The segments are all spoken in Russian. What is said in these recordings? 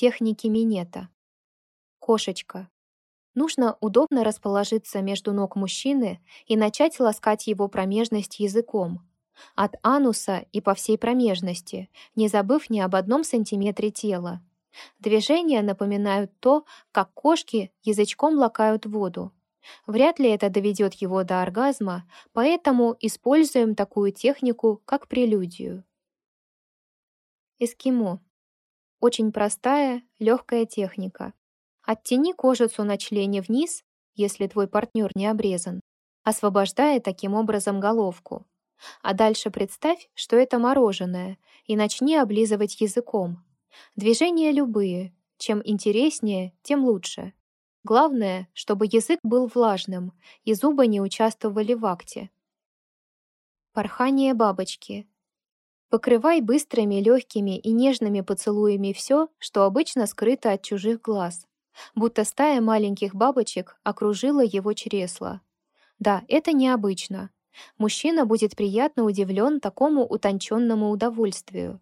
Техники минета. Кошечка. Нужно удобно расположиться между ног мужчины и начать ласкать его промежность языком. От ануса и по всей промежности, не забыв ни об одном сантиметре тела. Движения напоминают то, как кошки язычком лакают воду. Вряд ли это доведет его до оргазма, поэтому используем такую технику, как прелюдию. Эскимо. Очень простая, легкая техника. Оттяни кожицу на члене вниз, если твой партнер не обрезан, освобождая таким образом головку. А дальше представь, что это мороженое, и начни облизывать языком. Движения любые. Чем интереснее, тем лучше. Главное, чтобы язык был влажным и зубы не участвовали в акте. Порхание бабочки. Покрывай быстрыми, легкими и нежными поцелуями все, что обычно скрыто от чужих глаз. Будто стая маленьких бабочек окружила его чресло. Да, это необычно. Мужчина будет приятно удивлен такому утонченному удовольствию.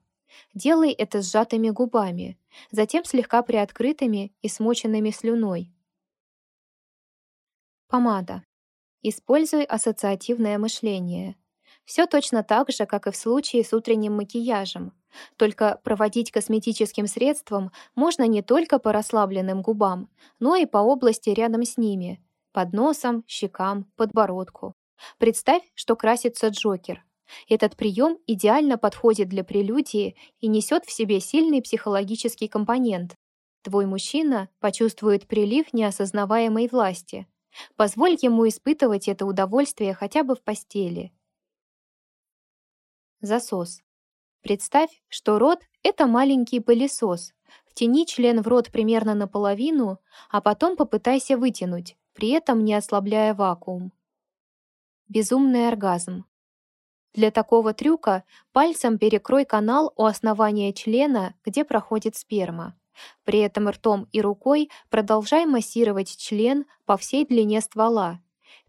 Делай это сжатыми губами, затем слегка приоткрытыми и смоченными слюной. Помада. Используй ассоциативное мышление. Все точно так же, как и в случае с утренним макияжем. Только проводить косметическим средством можно не только по расслабленным губам, но и по области рядом с ними — под носом, щекам, подбородку. Представь, что красится Джокер. Этот прием идеально подходит для прелюдии и несет в себе сильный психологический компонент. Твой мужчина почувствует прилив неосознаваемой власти. Позволь ему испытывать это удовольствие хотя бы в постели. Засос. Представь, что рот — это маленький пылесос. Втяни член в рот примерно наполовину, а потом попытайся вытянуть, при этом не ослабляя вакуум. Безумный оргазм. Для такого трюка пальцем перекрой канал у основания члена, где проходит сперма. При этом ртом и рукой продолжай массировать член по всей длине ствола.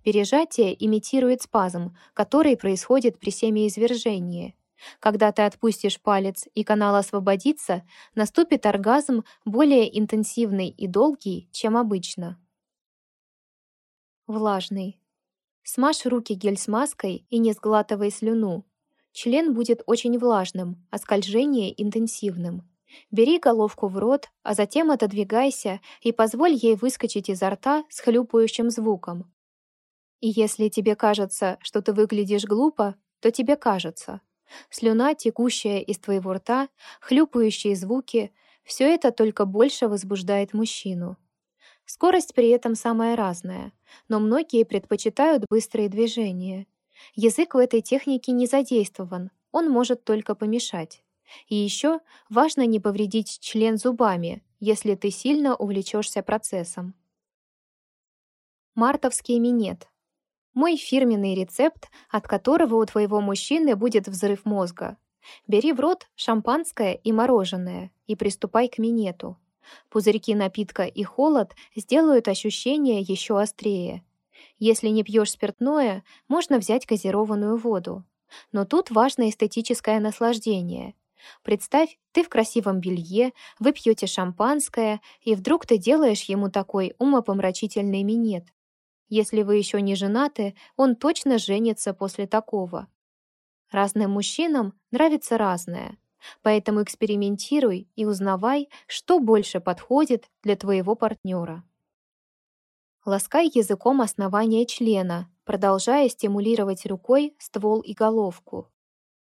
Пережатие имитирует спазм, который происходит при семяизвержении. Когда ты отпустишь палец и канал освободится, наступит оргазм более интенсивный и долгий, чем обычно. Влажный. Смажь руки гель-смазкой и не сглатывай слюну. Член будет очень влажным, а скольжение — интенсивным. Бери головку в рот, а затем отодвигайся и позволь ей выскочить изо рта с хлюпающим звуком. И если тебе кажется, что ты выглядишь глупо, то тебе кажется. Слюна, текущая из твоего рта, хлюпающие звуки — все это только больше возбуждает мужчину. Скорость при этом самая разная, но многие предпочитают быстрые движения. Язык в этой технике не задействован, он может только помешать. И еще важно не повредить член зубами, если ты сильно увлечешься процессом. Мартовский минет. Мой фирменный рецепт, от которого у твоего мужчины будет взрыв мозга. Бери в рот шампанское и мороженое и приступай к минету. Пузырьки напитка и холод сделают ощущение еще острее. Если не пьешь спиртное, можно взять газированную воду. Но тут важно эстетическое наслаждение. Представь, ты в красивом белье, вы пьете шампанское, и вдруг ты делаешь ему такой умопомрачительный минет. Если вы еще не женаты, он точно женится после такого. Разным мужчинам нравится разное. Поэтому экспериментируй и узнавай, что больше подходит для твоего партнера. Ласкай языком основание члена, продолжая стимулировать рукой ствол и головку.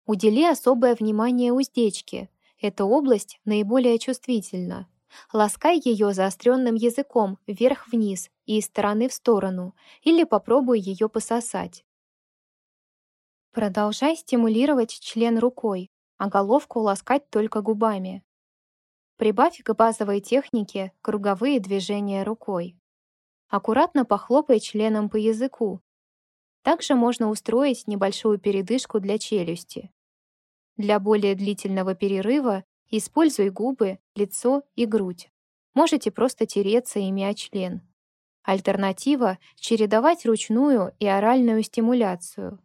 Удели особое внимание уздечке. Эта область наиболее чувствительна. Ласкай ее заостренным языком вверх-вниз и из стороны в сторону, или попробуй ее пососать. Продолжай стимулировать член рукой, а головку ласкать только губами. Прибавь к базовой технике круговые движения рукой. Аккуратно похлопай членом по языку. Также можно устроить небольшую передышку для челюсти. Для более длительного перерыва используй губы, лицо и грудь. Можете просто тереться ими о член. Альтернатива — чередовать ручную и оральную стимуляцию.